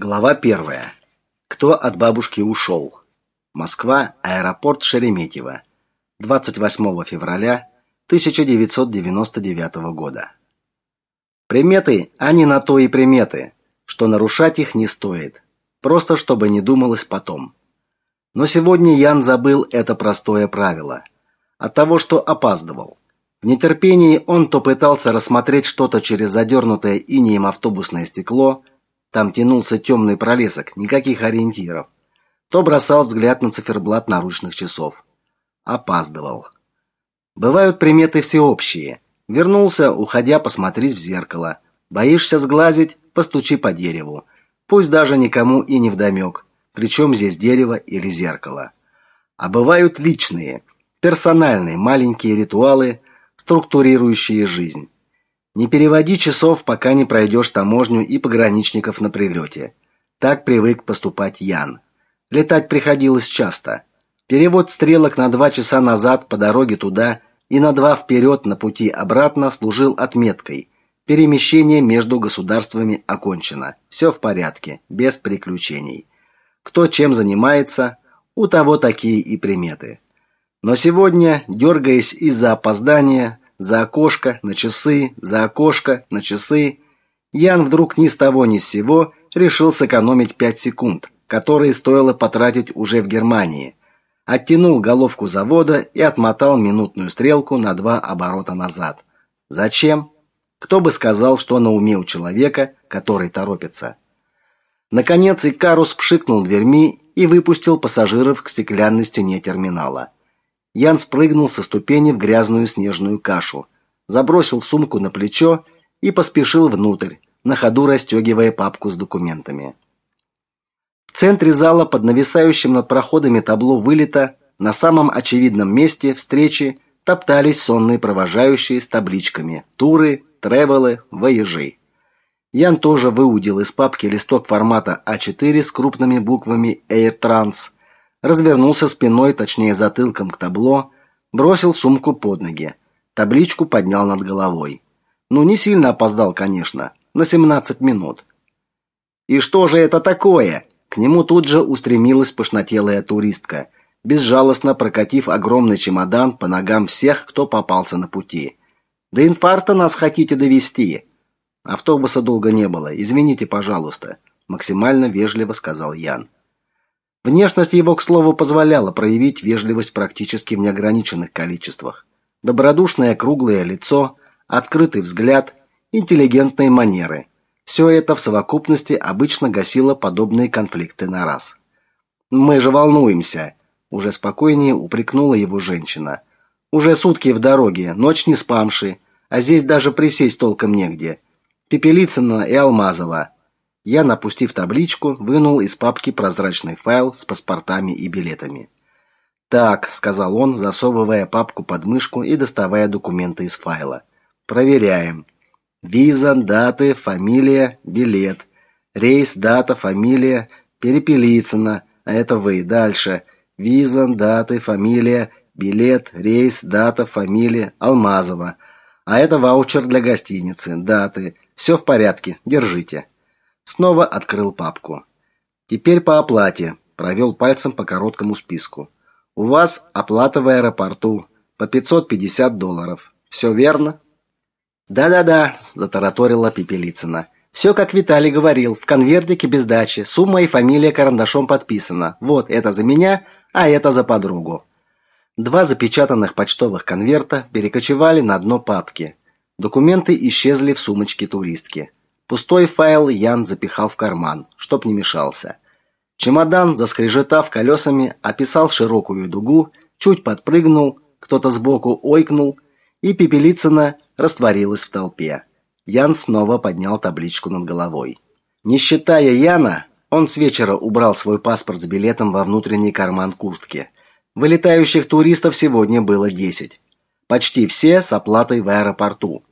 Глава первая. Кто от бабушки ушел? Москва, аэропорт Шереметьево. 28 февраля 1999 года. Приметы, они на то и приметы, что нарушать их не стоит, просто чтобы не думалось потом. Но сегодня Ян забыл это простое правило. От того, что опаздывал. В нетерпении он то пытался рассмотреть что-то через задернутое инеем автобусное стекло, там тянулся темный пролесок, никаких ориентиров. То бросал взгляд на циферблат наручных часов. Опаздывал. Бывают приметы всеобщие. Вернулся, уходя, посмотреть в зеркало. Боишься сглазить, постучи по дереву. Пусть даже никому и не вдомек, причем здесь дерево или зеркало. А бывают личные, персональные маленькие ритуалы, структурирующие жизнь. Не переводи часов, пока не пройдешь таможню и пограничников на прилете. Так привык поступать Ян. Летать приходилось часто. Перевод стрелок на два часа назад по дороге туда и на два вперед на пути обратно служил отметкой. Перемещение между государствами окончено. Все в порядке, без приключений. Кто чем занимается, у того такие и приметы. Но сегодня, дергаясь из-за опоздания, за окошко, на часы, за окошко, на часы. Ян вдруг ни с того ни с сего решил сэкономить пять секунд, которые стоило потратить уже в Германии. Оттянул головку завода и отмотал минутную стрелку на два оборота назад. Зачем? Кто бы сказал, что на уме у человека, который торопится. Наконец Икарус пшикнул дверьми и выпустил пассажиров к стеклянной стене терминала. Ян спрыгнул со ступени в грязную снежную кашу, забросил сумку на плечо и поспешил внутрь, на ходу расстегивая папку с документами. В центре зала под нависающим над проходами табло вылета на самом очевидном месте встречи топтались сонные провожающие с табличками «Туры», «Тревелы», «Вояжи». Ян тоже выудил из папки листок формата А4 с крупными буквами «Air Trans», развернулся спиной, точнее затылком к табло, бросил сумку под ноги, табличку поднял над головой. Ну, не сильно опоздал, конечно, на 17 минут. И что же это такое? К нему тут же устремилась пышнотелая туристка, безжалостно прокатив огромный чемодан по ногам всех, кто попался на пути. До инфаркта нас хотите довести? Автобуса долго не было. Извините, пожалуйста, максимально вежливо сказал Ян. Внешность его, к слову, позволяла проявить вежливость практически в неограниченных количествах. Добродушное круглое лицо, открытый взгляд, интеллигентные манеры. Все это в совокупности обычно гасило подобные конфликты на раз. Мы же волнуемся, уже спокойнее упрекнула его женщина. Уже сутки в дороге, ночь не спамши, а здесь даже присесть толком негде. Пепелицына и Алмазова. Я, напустив табличку, вынул из папки прозрачный файл с паспортами и билетами. «Так», — сказал он, засовывая папку под мышку и доставая документы из файла. «Проверяем. Виза, даты, фамилия, билет. Рейс, дата, фамилия, Перепелицына. А это вы. Дальше. Виза, даты, фамилия, билет, рейс, дата, фамилия, Алмазова. А это ваучер для гостиницы. Даты. Все в порядке. Держите». Снова открыл папку. Теперь по оплате. Провел пальцем по короткому списку. У вас оплата в аэропорту по 550 долларов. Все верно? Да-да-да, затараторила Пепелицына. Все, как Виталий говорил, в конвертике без дачи, сумма и фамилия карандашом подписана. Вот это за меня, а это за подругу. Два запечатанных почтовых конверта перекочевали на дно папки. Документы исчезли в сумочке туристки. Пустой файл Ян запихал в карман, чтоб не мешался. Чемодан, заскрежетав колесами, описал широкую дугу, чуть подпрыгнул, кто-то сбоку ойкнул, и Пепелицына растворилась в толпе. Ян снова поднял табличку над головой. Не считая Яна, он с вечера убрал свой паспорт с билетом во внутренний карман куртки. Вылетающих туристов сегодня было 10. Почти все с оплатой в аэропорту.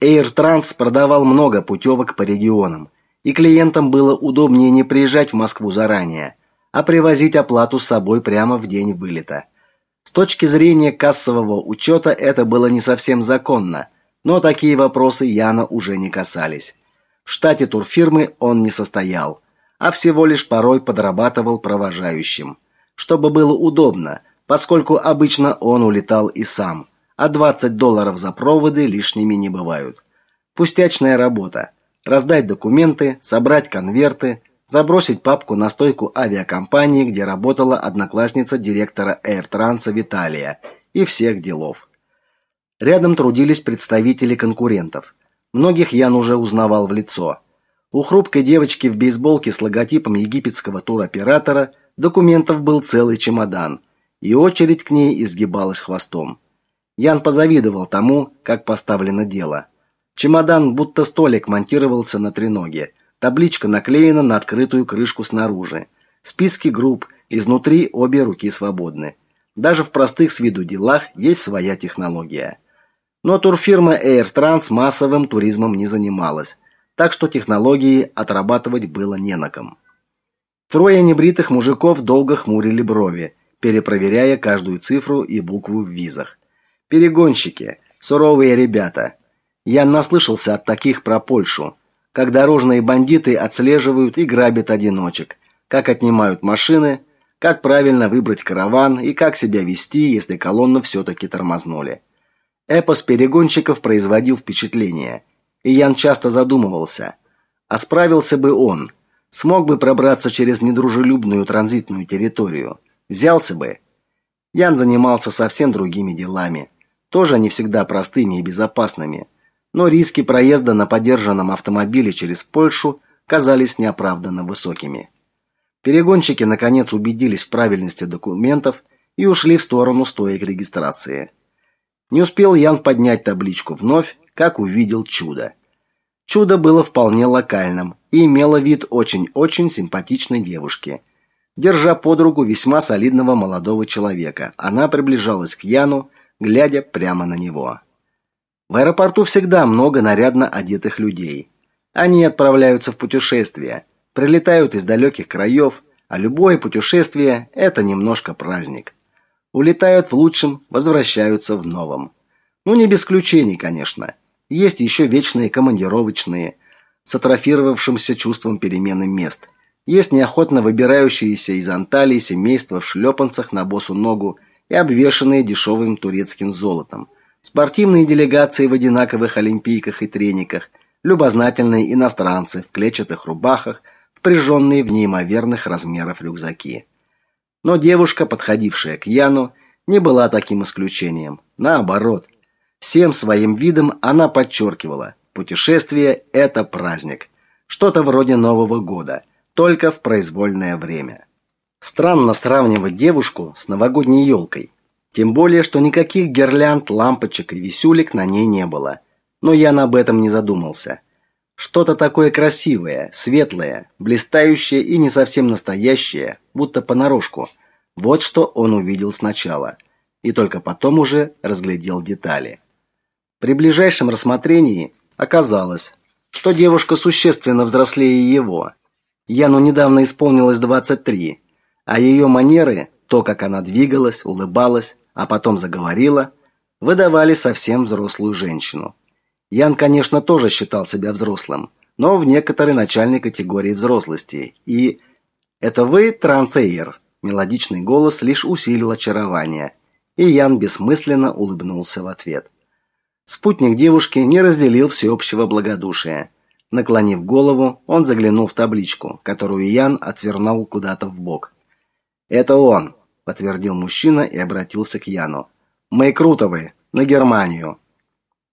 Air Trans продавал много путевок по регионам, и клиентам было удобнее не приезжать в Москву заранее, а привозить оплату с собой прямо в день вылета. С точки зрения кассового учета это было не совсем законно, но такие вопросы Яна уже не касались. В штате турфирмы он не состоял. а всего лишь порой подрабатывал провожающим, чтобы было удобно, поскольку обычно он улетал и сам, а 20 долларов за проводы лишними не бывают. Пустячная работа. Раздать документы, собрать конверты, забросить папку на стойку авиакомпании, где работала одноклассница директора AirTrans Виталия, и всех делов. Рядом трудились представители конкурентов. Многих Ян уже узнавал в лицо. У хрупкой девочки в бейсболке с логотипом египетского туроператора документов был целый чемодан, и очередь к ней изгибалась хвостом. Ян позавидовал тому, как поставлено дело. Чемодан будто столик монтировался на треноге. Табличка наклеена на открытую крышку снаружи. Списки групп, изнутри обе руки свободны. Даже в простых с виду делах есть своя технология. Но турфирма AirTrans массовым туризмом не занималась, так что технологии отрабатывать было не на ком. Трое небритых мужиков долго хмурили брови, перепроверяя каждую цифру и букву в визах. Перегонщики, суровые ребята. Я наслышался от таких про Польшу, как дорожные бандиты отслеживают и грабят одиночек, как отнимают машины, как правильно выбрать караван и как себя вести, если колонну все таки тормознули. Эпос перегонщиков производил впечатление, и Ян часто задумывался, а справился бы он, смог бы пробраться через недружелюбную транзитную территорию, взялся бы. Ян занимался совсем другими делами, тоже не всегда простыми и безопасными, но риски проезда на подержанном автомобиле через Польшу казались неоправданно высокими. Перегонщики наконец убедились в правильности документов и ушли в сторону стоек регистрации. Не успел Ян поднять табличку вновь, как увидел чудо. Чудо было вполне локальным и имело вид очень-очень симпатичной девушки. Держа под руку весьма солидного молодого человека, она приближалась к Яну, глядя прямо на него. В аэропорту всегда много нарядно одетых людей. Они отправляются в путешествия, прилетают из далеких краев, а любое путешествие это немножко праздник. Улетают в лучшем, возвращаются в новом. Ну не без исключений, конечно. Есть еще вечные командировочные с атрофировавшимся чувством перемены мест. Есть неохотно выбирающиеся из Анталии семейства в шлепанцах на босу ногу и обвешанные дешевым турецким золотом. Спортивные делегации в одинаковых олимпийках и трениках, любознательные иностранцы в клетчатых рубахах – впряженные в неимоверных размеров рюкзаки. Но девушка, подходившая к Яну, не была таким исключением. Наоборот, всем своим видом она подчеркивала: путешествие это праздник, что-то вроде Нового года, только в произвольное время. Странно сравнивать девушку с новогодней елкой, тем более что никаких гирлянд, лампочек и висюлек на ней не было. Но Ян об этом не задумался. Что-то такое красивое, светлое, блистающее и не совсем настоящее, будто понарошку. Вот что он увидел сначала, и только потом уже разглядел детали. При ближайшем рассмотрении оказалось, что девушка существенно взрослее его. Яну недавно исполнилось 23, а ее манеры, то, как она двигалась, улыбалась, а потом заговорила, выдавали совсем взрослую женщину. Ян, конечно, тоже считал себя взрослым, но в некоторой начальной категории взрослости. И это вы, Трансейер? Мелодичный голос лишь усилил очарование, и Ян бессмысленно улыбнулся в ответ. Спутник девушки не разделил всеобщего благодушия. Наклонив голову, он заглянул в табличку, которую Ян отвернул куда-то в бок. Это он, подтвердил мужчина и обратился к Яну. Мы Крутовы, на Германию.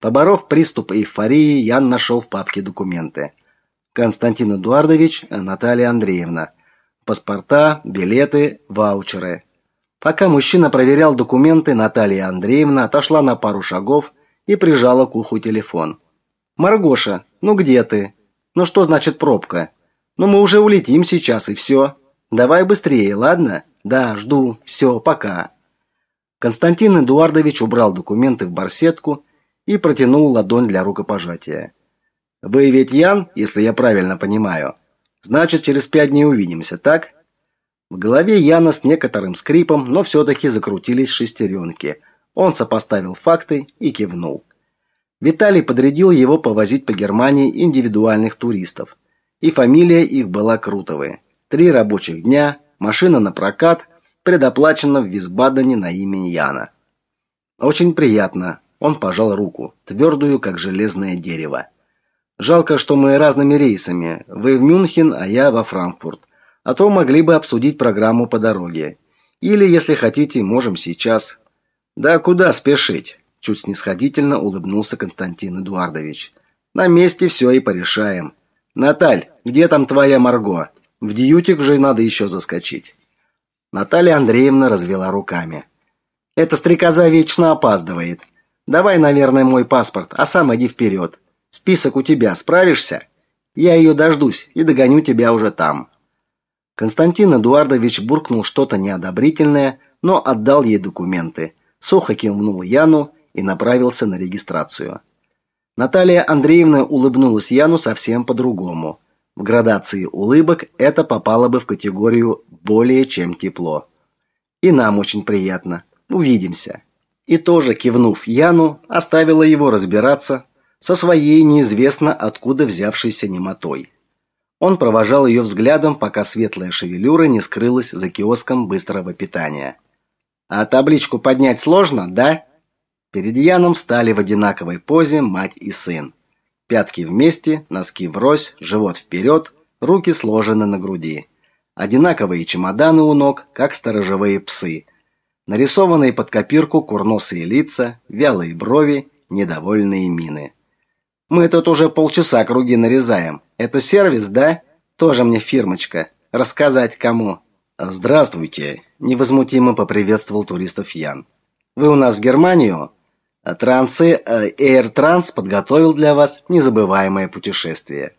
Поборов приступ эйфории, Ян нашел в папке документы. Константин Эдуардович, Наталья Андреевна. Паспорта, билеты, ваучеры. Пока мужчина проверял документы, Наталья Андреевна отошла на пару шагов и прижала к уху телефон. Маргоша, ну где ты? Ну что значит пробка? Ну мы уже улетим сейчас и все. Давай быстрее, ладно? Да, жду. Все, пока. Константин Эдуардович убрал документы в барсетку и протянул ладонь для рукопожатия. Вы ведь Ян, если я правильно понимаю. Значит, через пять дней увидимся, так? В голове Яна с некоторым скрипом, но все таки закрутились шестеренки. Он сопоставил факты и кивнул. Виталий подрядил его повозить по Германии индивидуальных туристов. И фамилия их была Крутовы. Три рабочих дня, машина на прокат, предоплачена в Висбадене на имя Яна. Очень приятно. Он пожал руку, твердую, как железное дерево. Жалко, что мы разными рейсами. Вы в Мюнхен, а я во Франкфурт. А то могли бы обсудить программу по дороге. Или, если хотите, можем сейчас. Да куда спешить? Чуть снисходительно улыбнулся Константин Эдуардович. На месте все и порешаем. Наталь, где там твоя Марго? В Дьютик же надо еще заскочить. Наталья Андреевна развела руками. Эта стрекоза вечно опаздывает. Давай, наверное, мой паспорт, а сам иди вперед. Список у тебя, справишься? Я ее дождусь и догоню тебя уже там. Константин Эдуардович буркнул что-то неодобрительное, но отдал ей документы. Сухо кивнул Яну и направился на регистрацию. Наталья Андреевна улыбнулась Яну совсем по-другому. В градации улыбок это попало бы в категорию более чем тепло. И нам очень приятно. Увидимся. И тоже кивнув Яну, оставила его разбираться со своей неизвестно откуда взявшейся немотой. Он провожал ее взглядом, пока светлая шевелюра не скрылась за киоском быстрого питания. А табличку поднять сложно, да? Перед Яном встали в одинаковой позе мать и сын. Пятки вместе, носки врозь, живот вперед, руки сложены на груди. Одинаковые чемоданы у ног, как сторожевые псы. Нарисованные под копирку курносые лица, вялые брови, недовольные мины. Мы тут уже полчаса круги нарезаем. Это сервис, да? Тоже мне фирмочка. Рассказать кому? Здравствуйте, невозмутимо поприветствовал туристов Ян. Вы у нас в Германию? Трансы э, Air Trans подготовил для вас незабываемое путешествие.